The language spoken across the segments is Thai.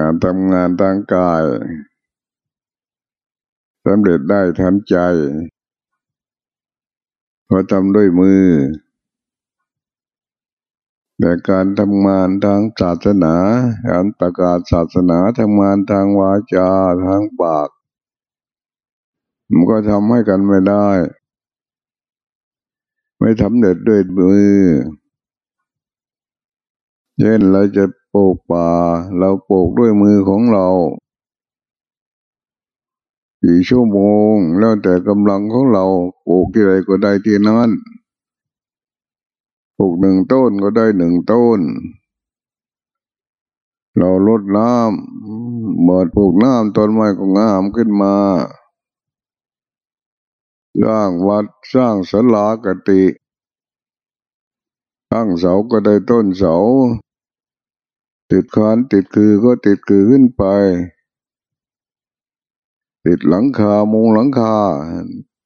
การทำงานทางกายสำเร็จได้ทันใจเพราะทำด้วยมือ แต่การทำงานทางศาสนาการประกาศศาสนาทำงานทางวาจาทางปาก มันก็ทำให้กันไม่ได้ ไม่ทำเด็ดด้วยมือ เช่นเราจะปลูกป่า เราปลูกด้วยมือของเรากี่ชั่วโมง แล้วแต่กำลังของเราปลูกที่ไรก็ได้ที่นั้นปลูกหนึ่งต้นก็ได้หนึ่งต้น เราลดน้ำเมื่อปลูกน้ำต้นไม้ก็งามขึ้นมาสร้างวัดสร้างศาลากติตั้งเสาก็ได้ต้นเสา ติดคานติดคือก็ติดคือขึ้นไป ติดหลังคามุงหลังคา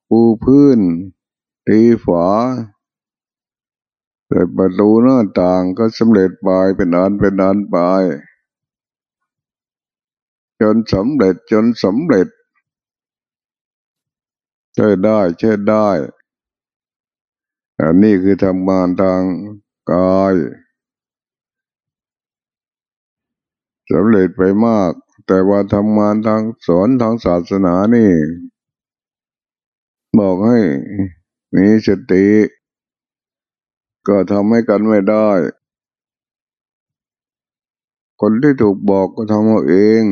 ปูพื้น ตีฝาเปิดประตูหน้าต่างก็สำเร็จไปเป็นอันเป็นอันไป จนสำเร็จจนสำเร็จใช่ได้ใช่ได้อันนี้คือทำงานทางกาย สำเร็จไปมาก แต่ว่าทำงานทางสอนทางศาสนานี่ บอกให้มีสติ ก็ทำให้กันไม่ได้ คนที่ถูกบอกก็ทำเอาเอง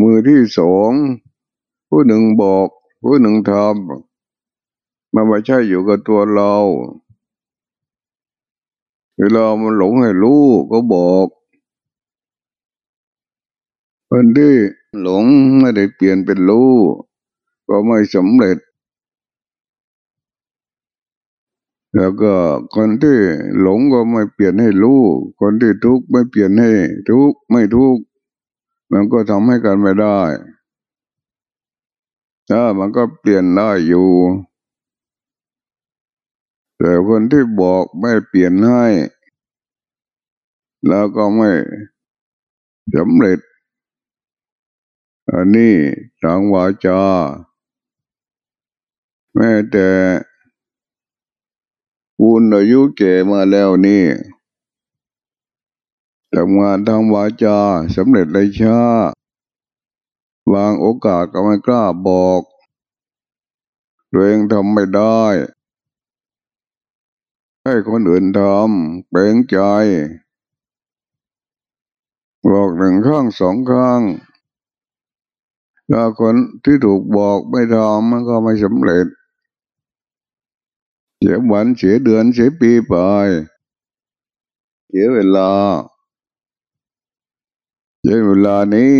มือที่สองผู้หนึ่งบอก ผู้หนึ่งทำมันไม่ใช่อยู่กับตัวเรา เวลามันหลงให้รู้ก็บอกคนที่หลงไม่ได้เปลี่ยนเป็นรู้ก็ไม่สำเร็จ แล้วก็คนที่หลงก็ไม่เปลี่ยนให้รู้คนที่ทุกข์ไม่เปลี่ยนให้ ทุกข์ไม่ทุกข์มันก็ทำให้กันไม่ได้ถ้ามันก็เปลี่ยนได้อยู่ แต่คนที่บอกไม่เปลี่ยนให้ แล้วก็ไม่สำเร็จ อันนี้ทางวาจา แม้แต่วุนอายุเก่มาแล้วนี่ทำงานทางวาจาสำเร็จเลยช้าวางโอกาสก็ไม่กล้าบอกตัวเองทำไม่ได้ ให้คนอื่นทำเปลงใจ บอกหนึ่งข้างสองข้างถ้าคนที่ถูกบอกไม่ทำมันก็ไม่สำเร็จ เสียวันเสียเดือนเสียปีไปเสียเวลาเสียเวลานี้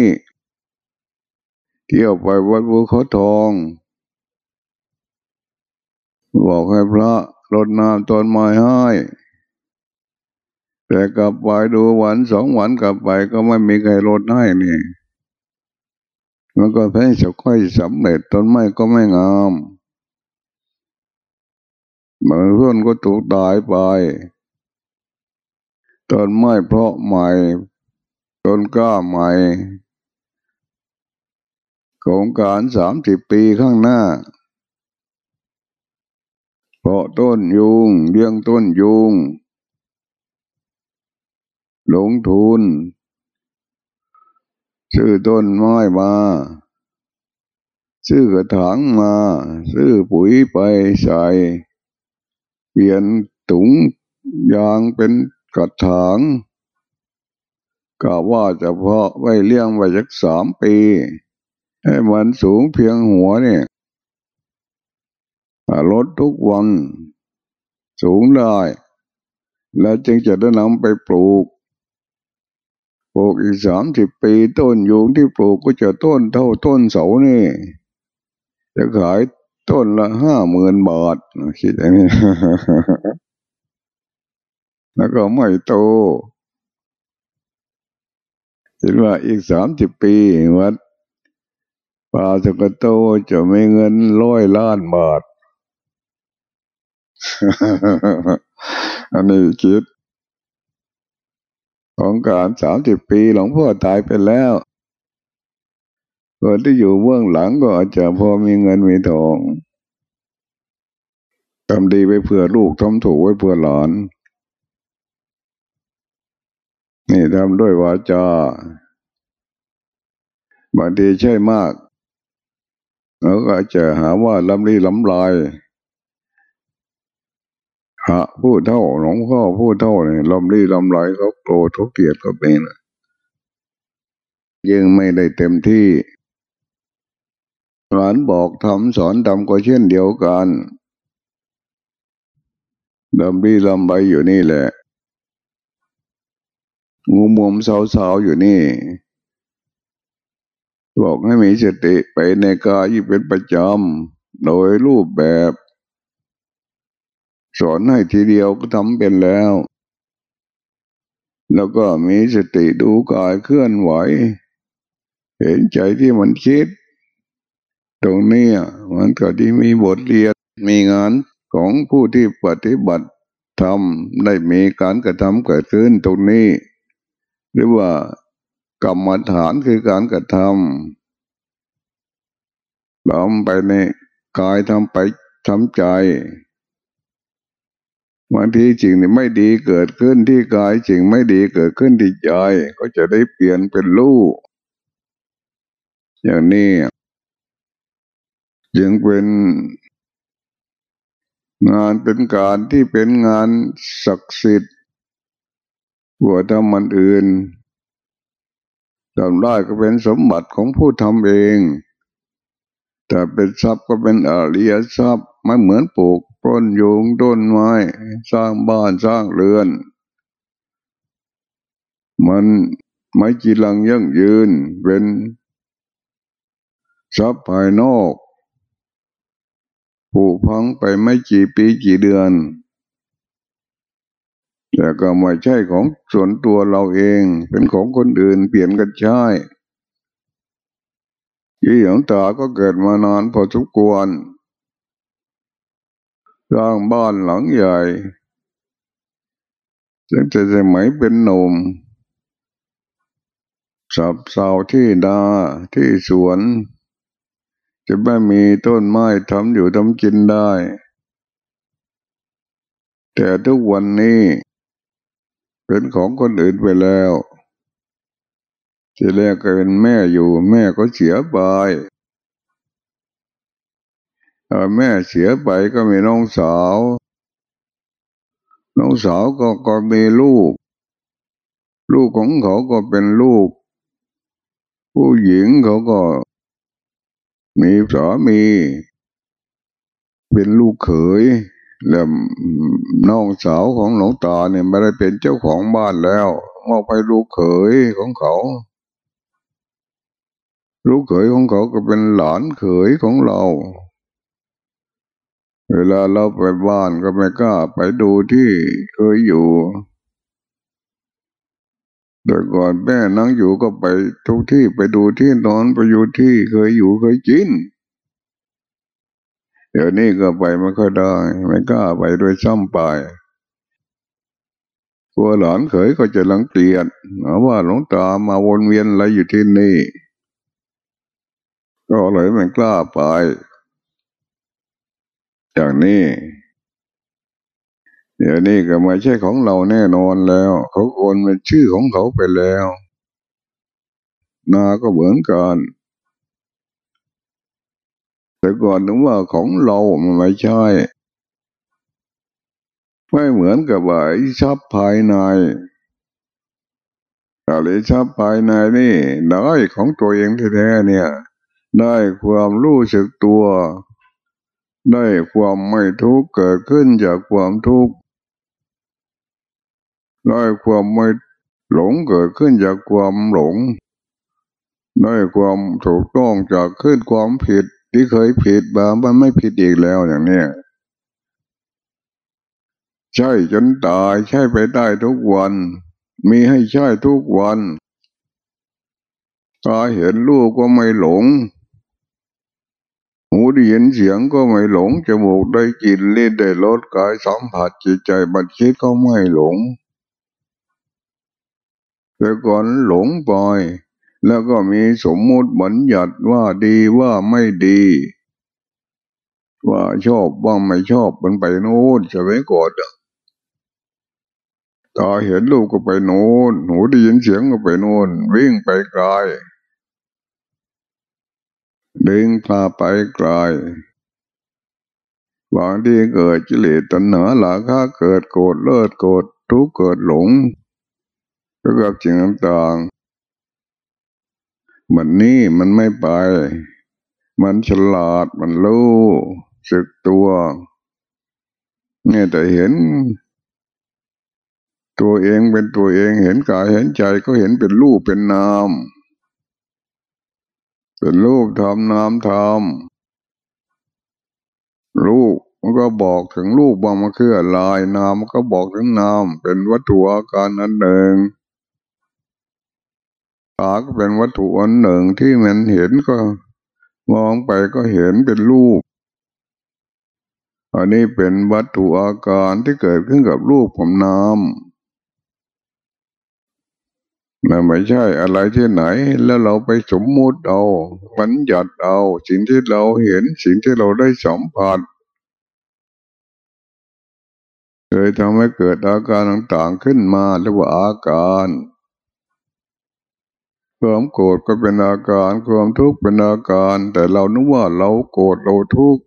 เที่ยวไปวัดบุเขาทอง บอกให้พระ รดน้ำต้นไม้ให้ แต่กลับไปดูวันสองวันกลับไปก็ไม่มีใครรดให้นี่ มันก็เพิ่งจะค่อยสำเร็จต้นไม้ก็ไม่งามบางต้นก็ถูกตายไป ต้นไม้เพราะใหม่ ต้นกล้าใหม่โครงการสามสิบปีข้างหน้า เพาะต้นยุงเลี้ยงต้นยุง ลงทุน ซื้อต้นไม้มา ซื้อกระถางมา ซื้อปุ๋ยไปใส่ เปลี่ยนถุงยางเป็นกระถางกะว่าจะเพาะไว้เลี้ยงไว้สักสามปี ให้มันสูงเพียงหัวเนี่ย ลดทุกวัน สูงได้ แล้วจึงจะได้นำไปปลูก ปลูกอีกสามสิบปีต้นยูงที่ปลูกก็จะต้นเท่าต้นเสานี่ จะขายต้นละห้าหมื่นบาทคิดอย่างนี้ แล้วก็ไม่โตคิดว่าอีกสามสิบปีวัดป่าสกโตจะม่เงินร้อยล้านบาท อันนี้คิดของการสามสิบปีหลวงพ่อตายไปแล้วคนที่อยู่เบื้องหลังก็อาจจะพอมีเงินมีทองทำดีไปเผื่อลูกทำถูกไว้เผื่อหลาน นี่ทำด้วยวาจาบางทีใช่มาก แล้วก็จะหาว่าลำลีลำลาย หะพูดเท่าหลวงพ่อพูดเท่าเนี่ยลำลีลำลายเขาโกรธเขเกลียดก็เป็นยังไม่ได้เต็มที่หลานบอกทำสอนทำก็เช่นเดียวกันลำลีลำใบอยู่นี่แหละ งูมุมสาวๆอยู่นี่ บอกให้มีสติไปในกายเป็นประจำโดยรูปแบบ สอนให้ทีเดียวก็ทำเป็นแล้ว แล้วก็มีสติดูกายเคลื่อนไหว เห็นใจที่มันคิด ตรงนี้มันก็ที่มีบทเรียนมีงานของผู้ที่ปฏิบัติทำได้มีการกระทำเกิดขึ้นตรงนี้ หรือว่ากรรมฐานคือการกระทำทำไปในกายทำไปทำใจ บางทีสิ่งที่ไม่ดีเกิดขึ้นที่กายสิ่งไม่ดีเกิดขึ้นที่ใจก็จะได้เปลี่ยนเป็นรูปอย่างนี้ยังเป็นงานเป็นการที่เป็นงานศักดิ์สิทธิ์กว่าทำมันอื่นทำได้ก็เป็นสมบัติของผู้ทำเอง แต่เป็นทรัพย์ก็เป็นอริยทรัพย์ไม่เหมือนปลูก ต้นยงต้นไม้ สร้างบ้านสร้างเรือน มันไม่จีรังยั่งยืนเป็นทรัพย์ภายนอกผูกพังไปไม่กี่ปีกี่เดือน แต่ก็ไม่ใช่ของส่วนตัวเราเอง เป็นของคนอื่นเปลี่ยนกันใช้ยี่หลวงตาก็เกิดมานานพอสมควร สร้างบ้านหลังใหญ่ตั้งแต่สมัยเป็นหนุ่มสับเสาที่นาที่สวน จะไม่มีต้นไม้ทำอยู่ทำกินได้ แต่ทุกวันนี้ เป็นของคนอื่นไปแล้ว ที่แรกก็เป็นแม่อยู่แม่ก็เสียไป แม่เสียไปก็มีน้องสาว น้องสาวก็ก็มีลูก ลูกของเขาก็เป็นลูก ผู้หญิงเขาก็ มีสามี เป็นลูกเขยแล้วน้องสาวของหลวงตาเนี่ยไม่ได้เป็นเจ้าของบ้านแล้วมอบให้ลูกเขยของเขา ลูกเขยของเขาก็เป็นหลานเขยของเรา ลาเราไปบ้านก็ไม่กล้าไปดูที่เคยอยู่แต่ก่อนแม่นั่งอยู่ก็ไปทุกที่ไปดูที่นอนไปอยู่ที่เคยอยู่เคยกินเดี๋ยวนี้ก็ไปไม่ค่อยได้ ไม่กล้าไปโดยซ้ำไปกลัวหลานเขยก็จะลังเกียจว่าหลวงตามาวนเวียนอะไรอยู่ที่นี่ ก็เลยไม่กล้าไป อย่างนี้ เดี๋ยวนี้ก็ไม่ใช่ของเราแน่นอนแล้ว เขาโอนเป็นชื่อของเขาไปแล้ว นาก็เหมือนกันแต่ก่อนนึกว่าของเรามันไม่ใช่ ไม่เหมือนกับว่าทรัพย์ภายในอะไรทรัพย์ภายในนี่ได้ของตัวเองแท้ๆเนี่ย ได้ความรู้สึกตัว ได้ความไม่ทุกข์เกิดขึ้นจากความทุกข์ได้ความไม่หลงเกิดขึ้นจากความหลงได้ความถูกต้องจากขึ้นความผิดที่เคยผิดบางมันไม่ผิดอีกแล้วอย่างนี้ใช่จนตายใช่ไปได้ทุกวัน มีให้ใช่ทุกวันตาเห็นลูกก็ไม่หลง หูได้ยินเสียงก็ไม่หลง จมูกได้กลิ่นลิ้นได้รสกายสัมผัสจิตใจบัญคิดก็ไม่หลงแต่ก่อนหลงไปแล้วก็มีสมมุติบัญญัติว่าดีว่าไม่ดี ว่าชอบว่าไม่ชอบมันไปโน้นจะไม่กดตาเห็นลูกก็ไปโน้นหูได้ยินเสียงก็ไปโน้นวิ่งไปไกล ดึงพาไปไกลบางทีเกิดจิเลตัณหาหลาค่าเกิดโกรธเลิศโกรธทุกเกิดหลงก็กับสิ่งต่างๆมันนี่มันไม่ไป มันฉลาดมันรู้สึกตัวเนี่ยแต่เห็น ตัวเองเป็นตัวเองเห็นกายเห็นใจก็เห็นเป็นรูปเป็นนาม เป็นรูปทำนามทำรูปมันก็บอกถึงรูปว่ามันคืออะไรนามมันก็บอกถึงนามเป็นวัตถุอาการอันหนึ่งตาก็เป็นวัตถุอันหนึ่งที่มันเห็นก็ มองไปก็เห็นเป็นรูปอันนี้เป็นวัตถุอาการที่เกิดขึ้นกับรูปของนาม นั่นไม่ใช่อะไรที่ไหน แล้วเราไปสมมุติเอาบัญญัติเอา สิ่งที่เราเห็นสิ่งที่เราได้สัมผัสเลยทำให้เกิดอาการต่างๆขึ้นมาเรียกว่าอาการความโกรธก็เป็นอาการความทุกข์เป็นอาการ แต่เรานึกว่าเราโกรธเราทุกข์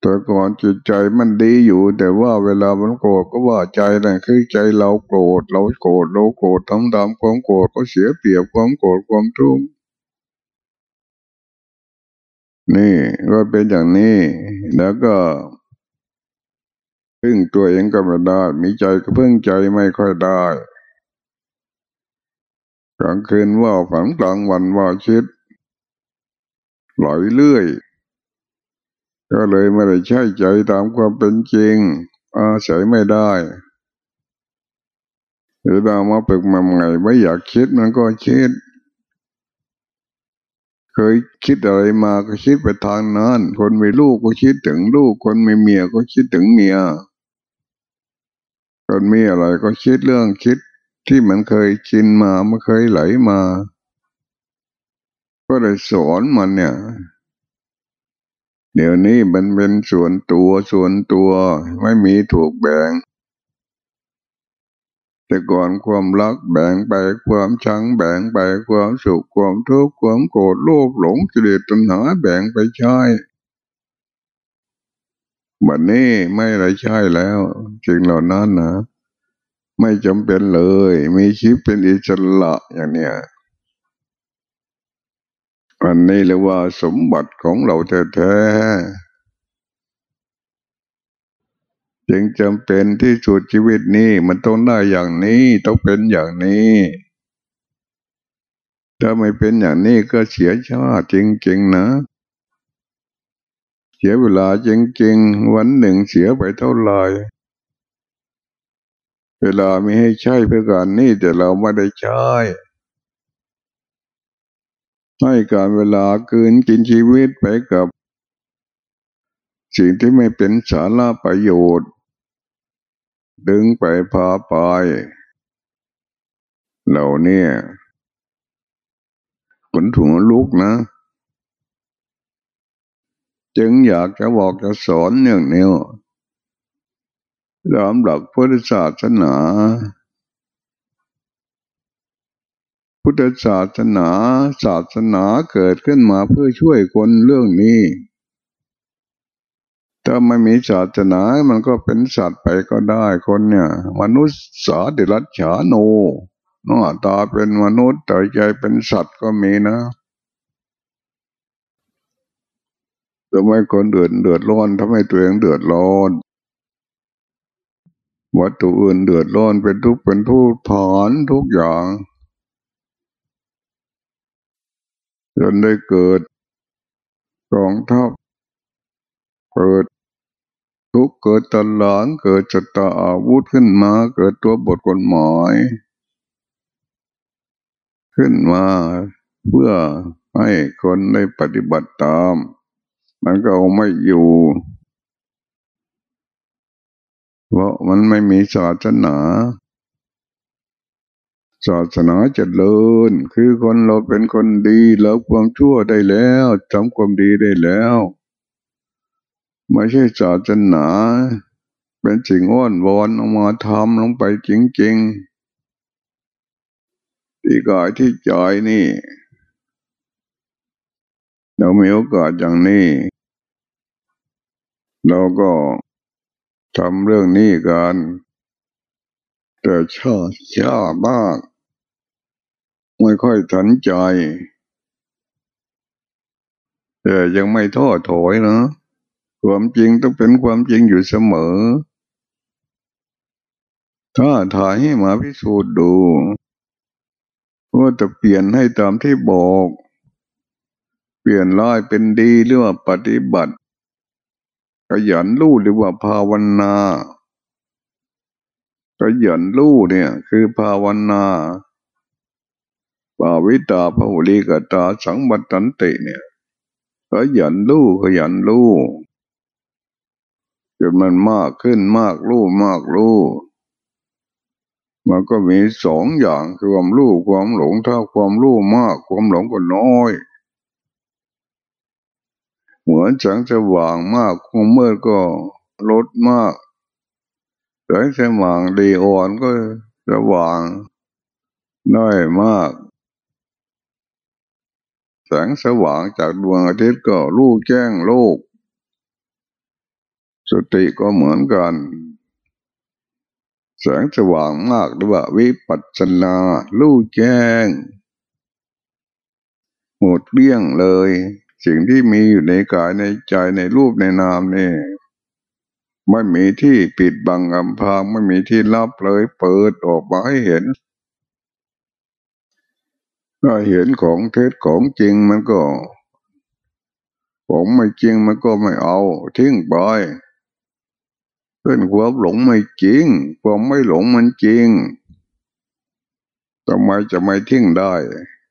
แต่ก่อนจิตใจมันดีอยู่ แต่ว่าเวลามันโกรธก็ว่าใจนั่นคือใจเราโกรธเราโกรธเราโกรธทำตามความโกรธก็เสียเปรียบความโกรธความทุกข์นี่ก็เป็นอย่างนี้ แล้วก็พึ่งตัวเองก็ไม่ได้ มีใจก็พึ่งใจไม่ค่อยได้กลางคืนว่าฝันกลางวันว่าคิดไหลเลื่อย ก็เลยไม่ได้ใช่ใจตามความเป็นจริง อาศัยไม่ได้ หรือเรามาปึกมาไงไม่อยากคิดมันก็คิด เคยคิดอะไรมาก็คิดไปทางนั้น คนมีลูกก็คิดถึงลูก คนมีเมียก็คิดถึงเมีย คนมีอะไรก็คิดเรื่องคิดที่มันเคยกินมามันเคยไหลมา ก็เลยสอนมันเนี่ย เดี๋ยวนี้มันเป็นส่วนตัวส่วนตัวไม่มีถูกแบ่ง แต่ก่อนความรักแบ่งไปความชังแบ่งไปความสุขความทุกข์ความโกรธโลภหลงจิตตัณหาแบ่งไปใช่บัดนี้ไม่ไรใช่แล้วสิ่งเหล่านั้นนะ ไม่จำเป็นเลย มีชีวิตเป็นอิสระอย่างเนี้ย อันนี้เรียกว่าสมบัติของเราแท้ๆจึงจำเป็นที่สุดชีวิตนี้มันต้องได้อย่างนี้ต้องเป็นอย่างนี้ ถ้าไม่เป็นอย่างนี้ก็เสียชาติจริงๆนะเสียเวลาจริงๆ วันหนึ่งเสียไปเท่าไหร่เวลามีให้ใช้เพื่อการนี้แต่เราไม่ได้ใช้ ให้การเวลาคืนกินชีวิตไปกับ สิ่งที่ไม่เป็นสาระประโยชน์ ดึงไปพาไป เหล่านี้ผลถุงลุกนะ จึงอยากจะบอกจะสอนเนื่องเนี้ยตามหลักพุทธศาสนา พุทธศาสนาศาสนาเกิดขึ้นมาเพื่อช่วยคนเรื่องนี้ ถ้าไม่มีศาสนามันก็เป็นสัตว์ไปก็ได้คนเนี่ย มนุษย์สาดิรัจฉาโนหน้าตาเป็นมนุษย์แต่ใจเป็นสัตว์ก็มีนะทำไมคนเดือดเดือดร้อนทำไมตัวเองเดือดร้อนวัตถุอื่นเดือดร้อนเป็นทุกข์เป็นทุกข์ถอนทุกอย่าง จนได้เกิดกองทัพเกิดทุกเกิดตลานเกิดจตาอาวุธขึ้นมา เกิดตัวบทกฎหมายขึ้นมาเพื่อให้คนได้ปฏิบัติตาม มันก็เอาไม่อยู่ เพราะมันไม่มีศาสนา ศาสนาเจริญคือคนเราเป็นคนดีแล้วความชั่วได้แล้วทำความดีได้แล้ว ไม่ใช่ศาสนา เป็นสิ่งอ้อนวอนออกมาทำลงไปจริงๆที่กายที่ใจนี่ เรามีโอกาสอย่างนี้ เราก็ทำเรื่องนี้กันแต่ชาช้ามาก ไม่ค่อยทันใจ แต่ยังไม่ท้อถอยนะความจริงต้องเป็นความจริงอยู่เสมอ ถ้าถ่ายให้มาพิสูจน์ดูว่าจะเปลี่ยนให้ตามที่บอก เปลี่ยนร้ายเป็นดีหรือว่าปฏิบัติขยันรู้หรือว่าภาวนาขยันรู้เนี่ย คือภาวนา ปาวิตาภุริกตาสังบัตันติเนี่ยขยันรู้ขยันรู้จนมันมากขึ้นมากรู้มากรู้มันก็มีสองอย่างคือความรู้ความหลงถ้าความรู้มากความหลงก็น้อย เหมือนแสงสว่างมากความมืดก็ลดมากแสงสว่างดีอ่อนก็สว่างน้อยมาก แสงสว่างจากดวงอาทิตย์ก็รู้แจ้งโลก สติก็เหมือนกัน แสงสว่างมากหรือว่าวิปัสสนารู้แจ้ง หมดเบี้ยงเลย สิ่งที่มีอยู่ในกายในใจในรูปในนามนี่ไม่มีที่ปิดบังอำพางไม่มีที่ลับเลยเปิดออกมาให้เห็น ถ้าเห็นของเท็จของจริงมันก็ ของไม่จริงมันก็ไม่เอาทิ้งไปเพื่อนความหลงไม่จริง ความไม่หลงมันจริงทำไมจะไม่ทิ้งได้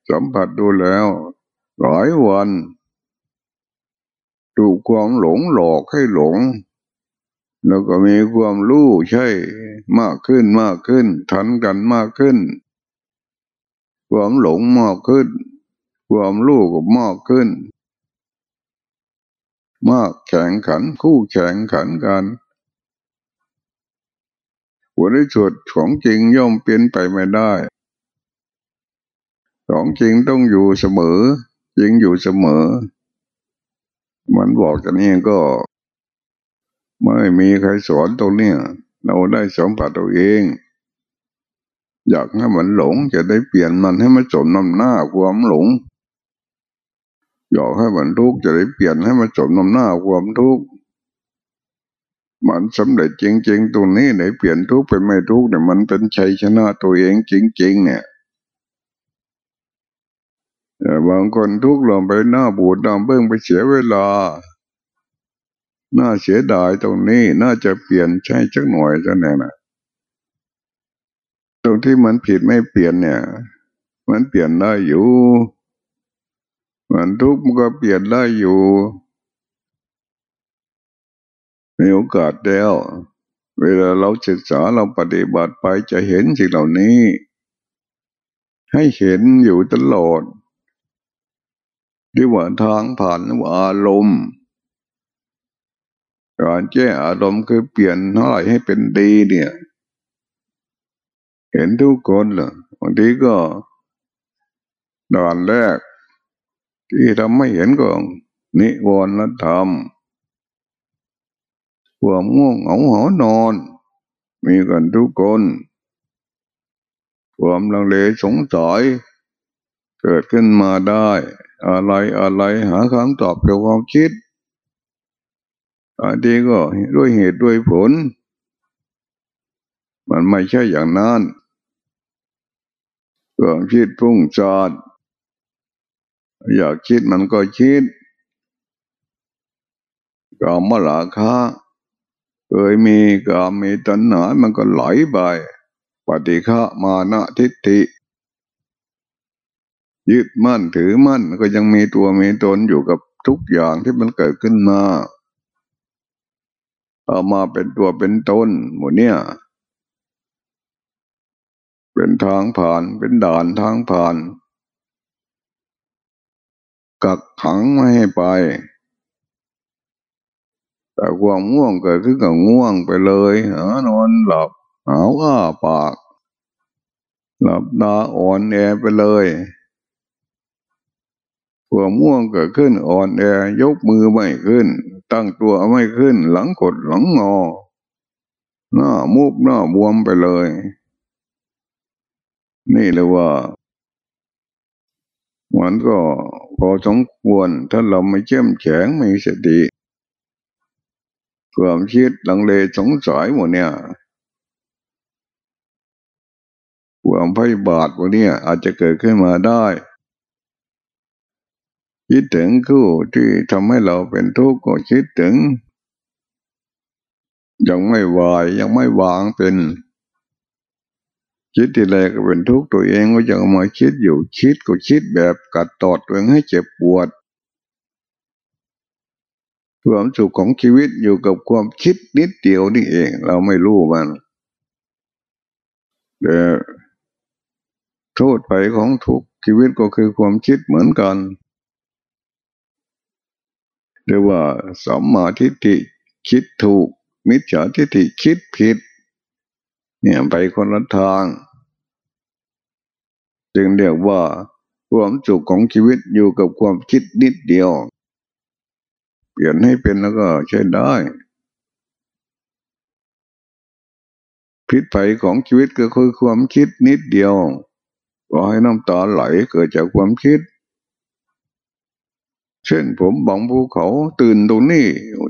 สัมผัสดูแล้วหลายวันถูกความหลงหลอกให้หลง แล้วก็มีความรู้ใช่มากขึ้นมากขึ้น ทันกันมากขึ้น ความหลงมากขึ้น ความรู้ก็มากขึ้น มากแข่งขันคู่แข่งขันกันผลที่สุดของจริงย่อมเปลี่ยนไปไม่ได้ ของจริงต้องอยู่เสมอ จริงอยู่เสมอ มันบอกกันนี้ก็ ไม่มีใครสอนตรงนี้เราได้สัมผัสตัวเอง อยากให้มันหลงจะได้เปลี่ยนมันให้มันสมน้ำหน้าความหลง อยากให้มันทุกข์จะได้เปลี่ยนให้มันสมน้ำหน้าความทุกข์มันสำเร็จจริง ๆ ตรงนี้ไหนเปลี่ยนทุกข์เป็นไม่ทุกข์เนี่ยมันเป็นชัยชนะตัวเองจริง ๆ เนี่ยบางคนทุกข์ลงไปหน้าบูดหน้าเบื้องไปเสียเวลา น่าเสียดายตรงนี้น่าจะเปลี่ยนใช่จักหน่อยจะแน่นะ ตรงที่มันผิดไม่เปลี่ยนเนี่ย มันเปลี่ยนได้อยู่ มันทุกข์มันก็เปลี่ยนได้อยู่มีโอกาสแล้ว เวลาเราศึกษาเราปฏิบัติไปจะเห็นสิ่งเหล่านี้ ให้เห็นอยู่ตลอดที่ว่าทางผ่านว่าอารมณ์การแก้อารมณ์คือเปลี่ยนเท่าไหร่ให้เป็นดีเนี่ย เห็นทุกคนเหรอบางทีก็ด่านแรก ที่ทำไม่เห็นก็นิวรณธรรมความง่วงเหงาหอนอน มีกันทุกคน ความลังเลสงสัยเกิดขึ้นมาได้ อะไรอะไรหาคำตอบเกี่ยวกับความคิดอันนี้ก็ด้วยเหตุด้วยผล มันไม่ใช่อย่างนั้นความคิดพุ่งจอด อยากคิดมันก็คิดกามลาคะเคยมีกามมีตัณหา มันก็ไหลไปปฏิฆะมานะทิฏฐิยึดมั่นถือมั่นก็ยังมีตัวมีตนอยู่กับทุกอย่างที่มันเกิดขึ้นมา เอามาเป็นตัวเป็นตนหมดเนี่ย เป็นทางผ่านเป็นด่านทางผ่าน กักขังไม่ให้ไป แต่ความง่วงเกิดขึ้นกับง่วงไปเลยหานอนหลับหาวอ้าปาก หลับตาอ่อนแอไปเลยความง่วงเกิดขึ้นอ่อนแอยกมือไม่ขึ้น ตั้งตัวไม่ขึ้น หลังกดหลังงอหน้ามุกหน้าบวมไปเลย นี่เลยว่ามันก็พอสมควรถ้าเราไม่เข้มแข็งไม่สติความคิดลังเลสงสัยหมดเนี่ยความพ่บาทพวกนี้อาจจะเกิดขึ้นมาได้คิดถึงคู่ที่ทำให้เราเป็นทุกข์ก็คิดถึง ยังไม่วายยังไม่วางเป็น คิดทีไรก็เป็นทุกข์ตัวเองก็ยังมาคิดอยู่คิดก็คิดแบบกัดตอดตัวเองให้เจ็บปวดความสุขของชีวิตอยู่กับความคิดนิดเดียวนี่เอง เราไม่รู้มันแต่โทษไปของทุกชีวิตก็คือความคิดเหมือนกันเรียกว่าสัมมาทิฏฐิคิดถูก มิจฉาทิฏฐิคิดผิด เนี่ยไปคนละทาง จึงเรียกว่าความสุขของชีวิตอยู่กับความคิดนิดเดียว เปลี่ยนให้เป็นแล้วก็ใช้ได้ พิษภัยของชีวิตก็คือความคิดนิดเดียวก็ให้น้ำตาไหลเกิดจากความคิด เช่นผมบังภูเขาตื่นตรงนี้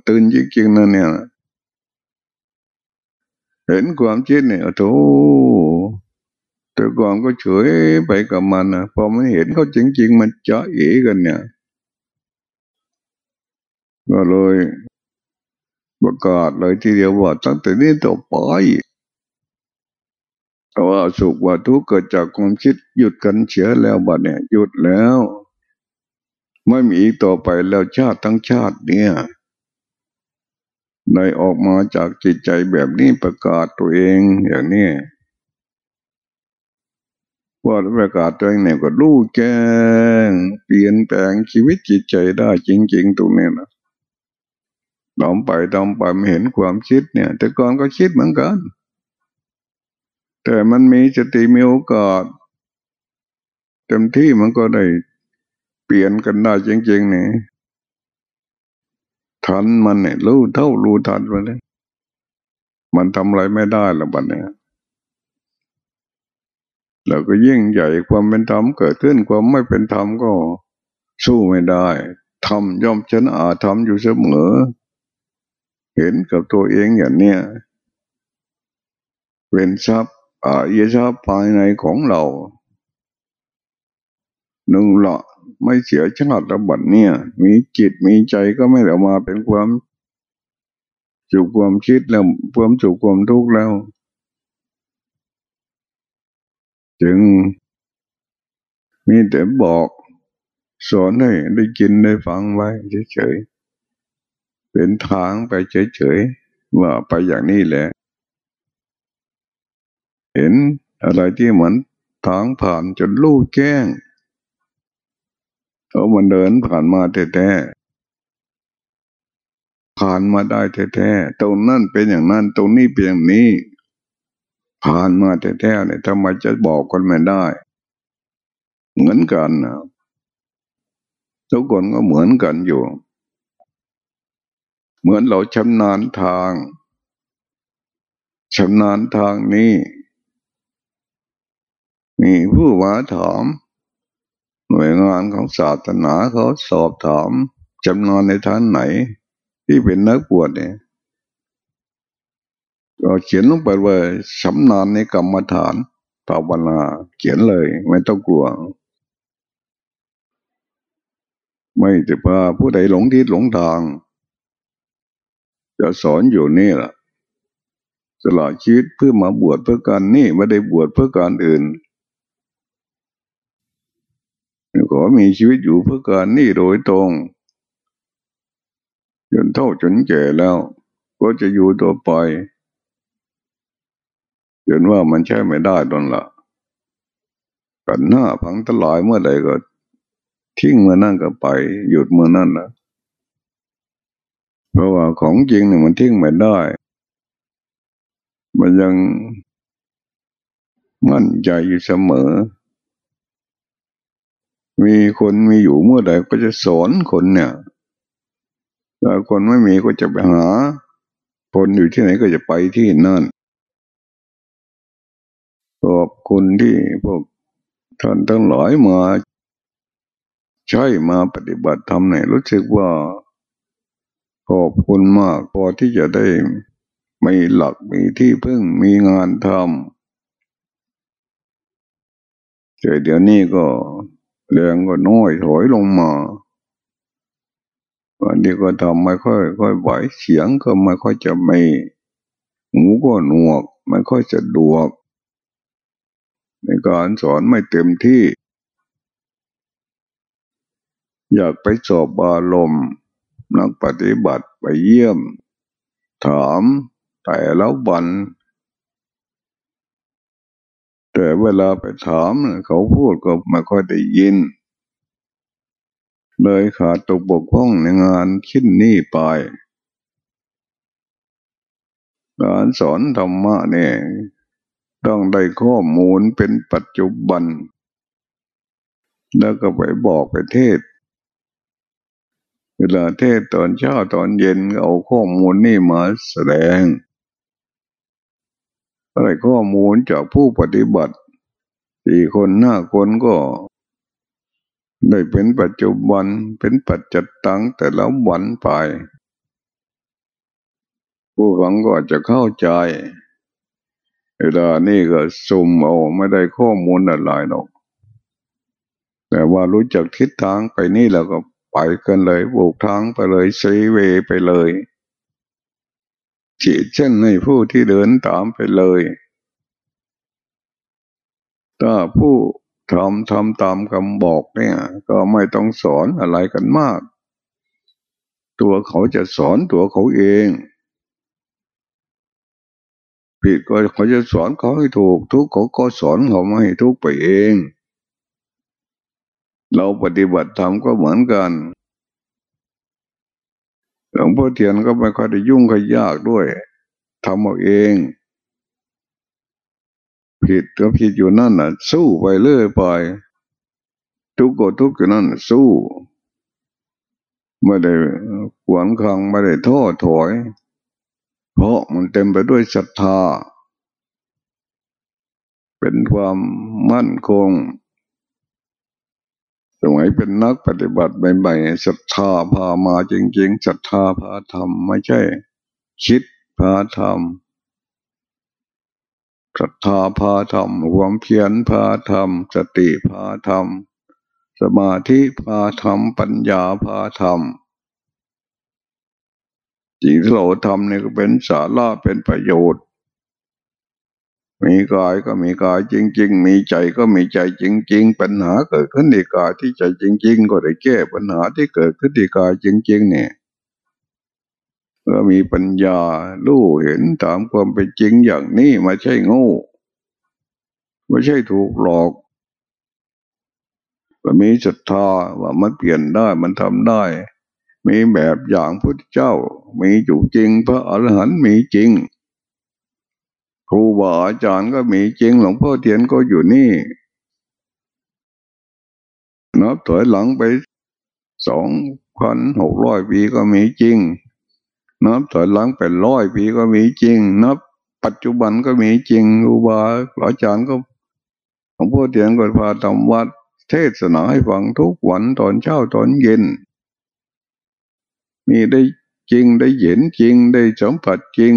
ตื่นจริงๆนะเนี่ย เห็นความคิดเนี่ยโธ่ แต่ก่อนก็เฉยไปกับมันนะพอมันเห็นเขาจริง ๆ มันจะเอ๋กันเนี่ย ก็เลยประกาศเลยทีเดียวว่าตั้งแต่นี้ต่อไปว่าสุขว่าทุกข์เกิดจากความคิดหยุดกันเฉียแล้วบัดเนี่ย หยุดแล้ว ไม่มีอีกต่อไปแล้วชาติทั้งชาติเนี่ยในออกมาจากจิตใจแบบนี้ประกาศตัวเองอย่างนี้ ว่าประกาศตัวเองเนี่ยก็รู้แกงเปลี่ยนแปลงชีวิตจิตใจได้จริง ๆตรงนี้นะตอมไปตอมไปไม่เห็นความคิดเนี่ย แต่ก่อนก็คิดเหมือนกัน แต่มันมีสติมีโอกาสเต็มที่มันก็ได้เปลี่ยนกันได้จริงๆนี่ทันมันเนี่ยรู้เท่ารู้ทันมันเลยมันทำอะไรไม่ได้ละบัดเนี่ย แล้วก็ยิ่งใหญ่ความเป็นธรรมเกิดขึ้นความไม่เป็นธรรมก็สู้ไม่ได้ทำย่อมชนะธรรมอยู่เสมอ เห็นกับตัวเองอย่างเนี้ยเป็นทรัพย์อาเยทรัพย์ภายในของเราหนึ่งละไม่เสียชาติระบัดเนี่ย มีจิตมีใจก็ไม่ได้มาเป็นความจุความคิดแล้วความจุความทุกข์แล้ว จึง มีแต่บอกสอนให้ได้กินได้ฟังไว้เฉยๆ เป็นทางไปเฉยๆ ว่าไปอย่างนี้แหละ เห็นอะไรที่เหมือนทางผ่านจนลูกแจ้งเขามันเดินผ่านมาแท้ๆผ่านมาได้แท้ๆ ตรงนั่นเป็นอย่างนั้น ตรงนี้เป็นอย่างนี้ ผ่านมาแท้ๆเนี่ยทำไมจะบอกคนไม่ได้ เหมือนกันนะทุกคนก็เหมือนกันอยู่ เหมือนเราชำนาญทางชำนาญทางนี้มีผู้ว่าถามหน่วยงานของศาสนาเขาสอบถามจำนวนในทางไหน ที่เป็นนักบวชเนี่ย เขียนลงไปว่าสำนานในกรรมฐานภาวนาเขียนเลย ไม่ต้องกลัว ไม่จะพาผู้ใดหลงทิศหลงทาง จะสอนอยู่นี่แหละสละชีวิตเพื่อมาบวชเพื่อการนี่ไม่ได้บวชเพื่อการอื่นขอมีชีวิตอยู่เพื่อการนี่โดยตรงจนเท่าจนแก่แล้ว ก็จะอยู่ตัวไป จนว่ามันใช่ไม่ได้ตนละกันหน้าพังทลายเมื่อใดก็ ทิ้งเมื่อนั่นก็ไป หยุดเมื่อนั่นนะเพราะว่าของจริงเนี่ยมันทิ้งไม่ได้ มันยังมั่นใจอยู่เสมอ มีคนมีอยู่เมื่อใดก็จะสอนคนเนี่ยถ้าคนไม่มีก็จะไปหาคนอยู่ที่ไหนก็จะไปที่นั่น ขอบคุณที่พวกท่านทั้งหลายมาใช่มาปฏิบัติธรรมเนี่ยรู้สึกว่า ขอบคุณมากพอที่จะได้มีหลักมีที่พึ่งมีงานทำแต่เดี๋ยวนี้ก็แรงก็น้อยถอยลงมาวันนี้ก็ทำไม่ค่อยค่อยไหวเสียงก็ไม่ค่อยจะไม่หูก็หนวก ไม่ค่อยจะดวก ในการสอนไม่เต็มที่ อยากไปสอบบารมนักปฏิบัติไปเยี่ยม ถามแต่แล้วบัน แต่เวลาไปถามเขาพูดก็ไม่ค่อยได้ยิน เลยขาดตกบกพร่องในงานชิ้นนี้ไปการสอนธรรมะเนี่ย ต้องได้ข้อมูลเป็นปัจจุบัน แล้วก็ไปบอกไปเทศ เวลาเทศตอนเช้าตอนเย็นเอาข้อมูลนี่มาแสดงอะไรข้อมูลจากผู้ปฏิบัติสี่คนห้าคนก็ได้เป็นปัจจุบันเป็นปัจจัตตังแต่ละวันไป ผู้ฟังก็จะเข้าใจ เวลานี่ก็สุ่มเอาไม่ได้ข้อมูลอะไรหรอก แต่ว่ารู้จักทิศทางไปนี่แล้วก็ไปกันเลยบุกทางไปเลยซีเวไปเลยจีเช่นให้ผู้ที่เดินตามไปเลย ถ้าผู้ทำทำตามคำบอกเนี่ย ก็ไม่ต้องสอนอะไรกันมาก ตัวเขาจะสอนตัวเขาเอง ผิดก็เขาจะสอนเขาให้ถูก ทุกเขาก็สอนเขาไม่ให้ทุกไปเอง เราปฏิบัติธรรมก็เหมือนกันหลวงพ่อเทียนก็ไม่ค่อยได้ยุ่งกับยากด้วยทำเอาเอง ผิดก็ผิดอยู่นั่นน่ะ สู้ไปเรื่อยไป ทุกข์ก็ทุกข์อยู่นั่นสู้ ไม่ได้หวังคังไม่ได้ท้อถอย เพราะมันเต็มไปด้วยศรัทธา เป็นความมั่นคง สมัยเป็นนักปฏิบัติใหม่ๆศรัทธาพามาจริงๆศรัทธาพาทำไม่ใช่ คิดพาทำศรัทธาพาธรรมความเพียรพาธรรมสติพาธรรมสมาธิพาธรรมปัญญาพาธรรม สิ่งที่เราทำเนี่ยก็เป็นสาระเป็นประโยชน์ มีกายก็มีกายจริง ๆ มีใจก็มีใจจริง ๆ ปัญหาเกิดขึ้นในกายที่ใจจริง ๆ ก็ได้แก้ปัญหาที่เกิดขึ้นในกายจริง ๆ เนี่ยก็มีปัญญาลู่เห็นตามความเป็นจริงอย่างนี้ไม่ใช่งูไม่ใช่ถูกหลอกก็มีศรัทธาว่ามันเปลี่ยนได้มันทำได้ มีแบบอย่างพุทธเจ้า มีอยู่จริง พระอรหันต์มีจริง ครูบาอาจารย์ก็มีจริง หลวงพ่อเทียนก็อยู่นี่นับถอยหลังไปสองพันหกร้อยปีก็มีจริง นับถอยหลังเป็นร้อยปีก็มีจริง นับปัจจุบันก็มีจริงครูบาอาจารย์ก็หลวงพ่อเทียนก็พาทำวัดเทศนาให้ฟังทุกวันตอนเช้าตอนเย็น มีได้จริงได้เห็นจริงได้สัมผัสจริง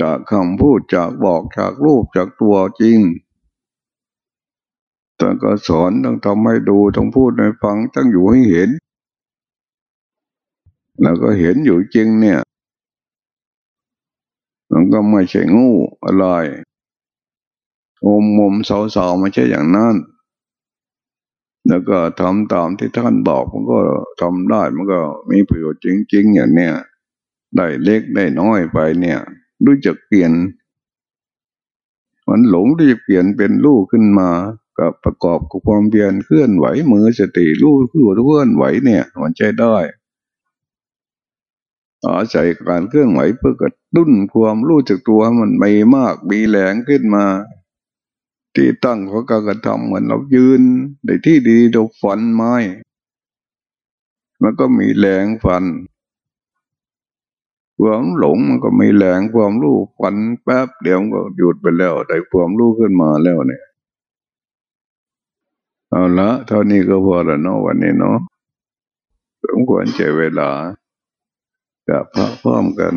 จากคำพูดจากบอกจากรูปจากตัวจริงแต่ก็สอนต้องทำให้ดูต้องพูดให้ฟังต้องอยู่ให้เห็น แล้วก็เห็นอยู่จริงเนี่ย มันก็ไม่ใช่งูอะไรอมมุมสาๆไม่ใช่อย่างนั้น แล้วก็ทำตามที่ท่านบอกมันก็ทำได้มันก็มีประโยชน์จริงๆอย่างเนี้ยได้เล็กได้น้อยไปเนี่ยรู้จักเปลี่ยน มันหลงที่จะเปลี่ยนเป็นลูกขึ้นมากับประกอบกับความเพียรเคลื่อนไหวมือสติรู้คือเคลื่อนไหวเนี่ย มันใช้ได้อาศัยการเคลื่อนไหวเพื่อกระตุ้นความรู้จักตัวมันไมีมากมีแรงขึ้นมา ที่ตั้งของการกระทำเหมือนเรายืนในที่ดีเราฝันไม้ มันก็มีแรงฟันความหลงมันก็มีแรงความรู้ฟันแป๊บเดียวก็หยุดไปแล้วได้ความรู้ขึ้นมาแล้วเนี่ยเอาละเท่านี้ก็พอแล้วเนาะวันนี้เนาะสมควรเจเวลาจะพระพร้อมกัน